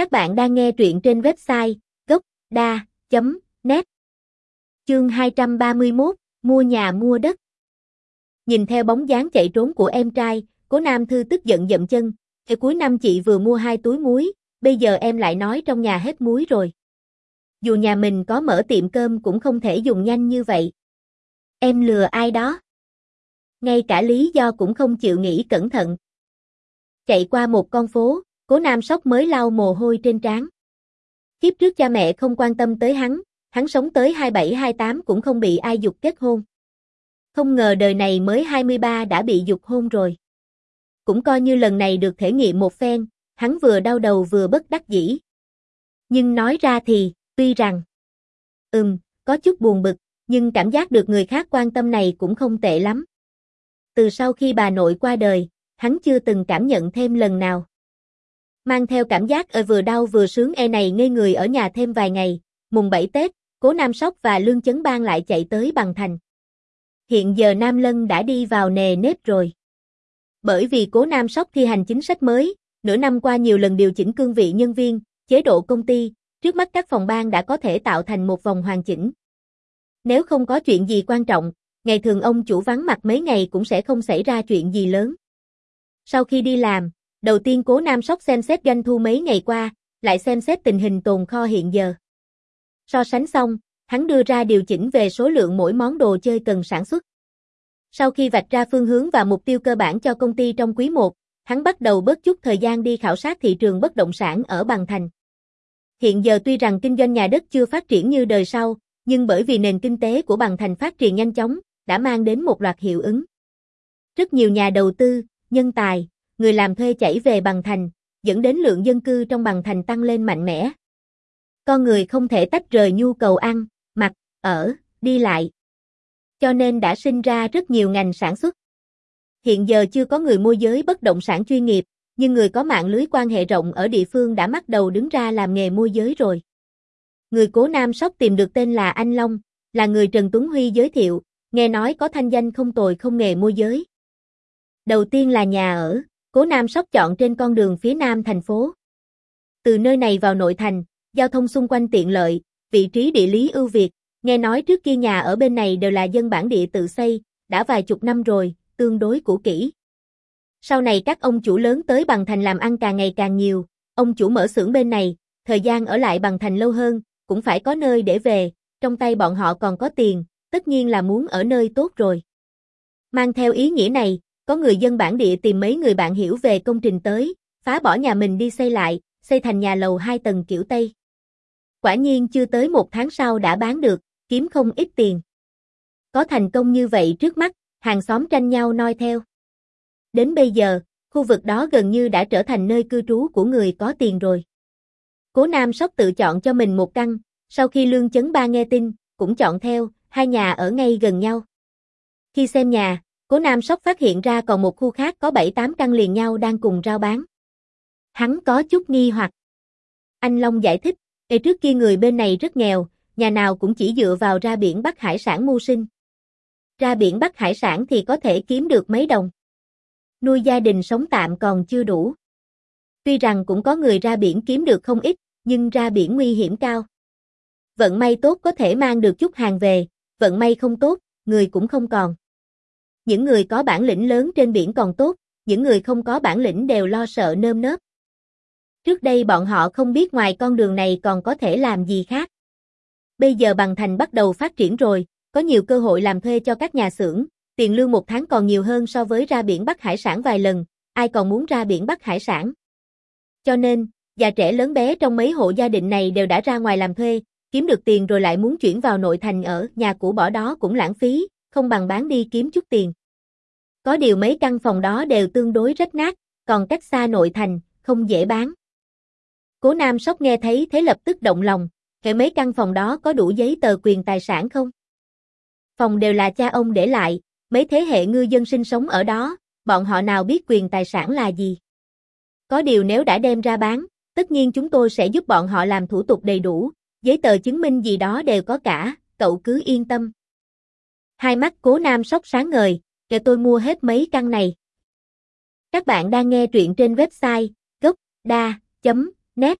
Các bạn đang nghe truyện trên website gốc.da.net Chương 231, mua nhà mua đất Nhìn theo bóng dáng chạy trốn của em trai, cố Nam Thư tức giận dậm chân, Thế cuối năm chị vừa mua hai túi muối, bây giờ em lại nói trong nhà hết muối rồi. Dù nhà mình có mở tiệm cơm cũng không thể dùng nhanh như vậy. Em lừa ai đó? Ngay cả lý do cũng không chịu nghĩ cẩn thận. Chạy qua một con phố, cố nam sóc mới lau mồ hôi trên trán. Kiếp trước cha mẹ không quan tâm tới hắn, hắn sống tới 27-28 cũng không bị ai dục kết hôn. Không ngờ đời này mới 23 đã bị dục hôn rồi. Cũng coi như lần này được thể nghiệm một phen, hắn vừa đau đầu vừa bất đắc dĩ. Nhưng nói ra thì, tuy rằng, ừm, có chút buồn bực, nhưng cảm giác được người khác quan tâm này cũng không tệ lắm. Từ sau khi bà nội qua đời, hắn chưa từng cảm nhận thêm lần nào. Mang theo cảm giác ở vừa đau vừa sướng e này ngây người ở nhà thêm vài ngày, mùng 7 Tết, Cố Nam Sóc và Lương Chấn Bang lại chạy tới bằng thành. Hiện giờ Nam Lân đã đi vào nề nếp rồi. Bởi vì Cố Nam Sóc thi hành chính sách mới, nửa năm qua nhiều lần điều chỉnh cương vị nhân viên, chế độ công ty, trước mắt các phòng ban đã có thể tạo thành một vòng hoàn chỉnh. Nếu không có chuyện gì quan trọng, ngày thường ông chủ vắng mặt mấy ngày cũng sẽ không xảy ra chuyện gì lớn. Sau khi đi làm, đầu tiên Cố Nam Sóc xem xét doanh thu mấy ngày qua, lại xem xét tình hình tồn kho hiện giờ. So sánh xong, hắn đưa ra điều chỉnh về số lượng mỗi món đồ chơi cần sản xuất. Sau khi vạch ra phương hướng và mục tiêu cơ bản cho công ty trong quý 1, hắn bắt đầu bớt chút thời gian đi khảo sát thị trường bất động sản ở Bằng Thành. Hiện giờ tuy rằng kinh doanh nhà đất chưa phát triển như đời sau, nhưng bởi vì nền kinh tế của Bằng Thành phát triển nhanh chóng, đã mang đến một loạt hiệu ứng. Rất nhiều nhà đầu tư, nhân tài, người làm thuê chảy về Bằng Thành, dẫn đến lượng dân cư trong Bằng Thành tăng lên mạnh mẽ. Con người không thể tách rời nhu cầu ăn, mặc, ở, đi lại. Cho nên đã sinh ra rất nhiều ngành sản xuất. Hiện giờ chưa có người môi giới bất động sản chuyên nghiệp, nhưng người có mạng lưới quan hệ rộng ở địa phương đã bắt đầu đứng ra làm nghề môi giới rồi. Người cố Nam Sóc tìm được tên là Anh Long, là người Trần Tuấn Huy giới thiệu, nghe nói có thanh danh không tồi không nghề môi giới. Đầu tiên là nhà ở, cố Nam Sóc chọn trên con đường phía nam thành phố. Từ nơi này vào nội thành, giao thông xung quanh tiện lợi, vị trí địa lý ưu việt, nghe nói trước kia nhà ở bên này đều là dân bản địa tự xây, đã vài chục năm rồi, tương đối cũ kỹ. Sau này các ông chủ lớn tới bằng thành làm ăn càng ngày càng nhiều, ông chủ mở xưởng bên này, thời gian ở lại bằng thành lâu hơn, cũng phải có nơi để về, trong tay bọn họ còn có tiền, tất nhiên là muốn ở nơi tốt rồi. Mang theo ý nghĩa này, có người dân bản địa tìm mấy người bạn hiểu về công trình tới, phá bỏ nhà mình đi xây lại, xây thành nhà lầu hai tầng kiểu Tây. Quả nhiên chưa tới một tháng sau đã bán được, kiếm không ít tiền. Có thành công như vậy trước mắt, hàng xóm tranh nhau noi theo. Đến bây giờ, khu vực đó gần như đã trở thành nơi cư trú của người có tiền rồi. Cố Nam Sóc tự chọn cho mình một căn, sau khi Lương Chấn Ba nghe tin, cũng chọn theo, hai nhà ở ngay gần nhau. Khi xem nhà, Cố Nam Sóc phát hiện ra còn một khu khác có 7-8 căn liền nhau đang cùng rao bán. Hắn có chút nghi hoặc. Anh Long giải thích, Ê trước kia người bên này rất nghèo, nhà nào cũng chỉ dựa vào ra biển bắt hải sản mưu sinh. Ra biển bắt hải sản thì có thể kiếm được mấy đồng. Nuôi gia đình sống tạm còn chưa đủ. Tuy rằng cũng có người ra biển kiếm được không ít, nhưng ra biển nguy hiểm cao. Vận may tốt có thể mang được chút hàng về, vận may không tốt, người cũng không còn. Những người có bản lĩnh lớn trên biển còn tốt, những người không có bản lĩnh đều lo sợ nơm nớp. Trước đây bọn họ không biết ngoài con đường này còn có thể làm gì khác. Bây giờ bằng thành bắt đầu phát triển rồi, có nhiều cơ hội làm thuê cho các nhà xưởng, tiền lương một tháng còn nhiều hơn so với ra biển bắt hải sản vài lần, ai còn muốn ra biển bắt hải sản. Cho nên, già trẻ lớn bé trong mấy hộ gia đình này đều đã ra ngoài làm thuê, kiếm được tiền rồi lại muốn chuyển vào nội thành ở, nhà cũ bỏ đó cũng lãng phí, không bằng bán đi kiếm chút tiền. Có điều mấy căn phòng đó đều tương đối rách nát, còn cách xa nội thành, không dễ bán. Cố Nam Sóc nghe thấy thế lập tức động lòng, kể mấy căn phòng đó có đủ giấy tờ quyền tài sản không? Phòng đều là cha ông để lại, mấy thế hệ ngư dân sinh sống ở đó, bọn họ nào biết quyền tài sản là gì? Có điều nếu đã đem ra bán, tất nhiên chúng tôi sẽ giúp bọn họ làm thủ tục đầy đủ, giấy tờ chứng minh gì đó đều có cả, cậu cứ yên tâm. Hai mắt cố nam sóc sáng ngời, để tôi mua hết mấy căn này. Các bạn đang nghe truyện trên website gocda.net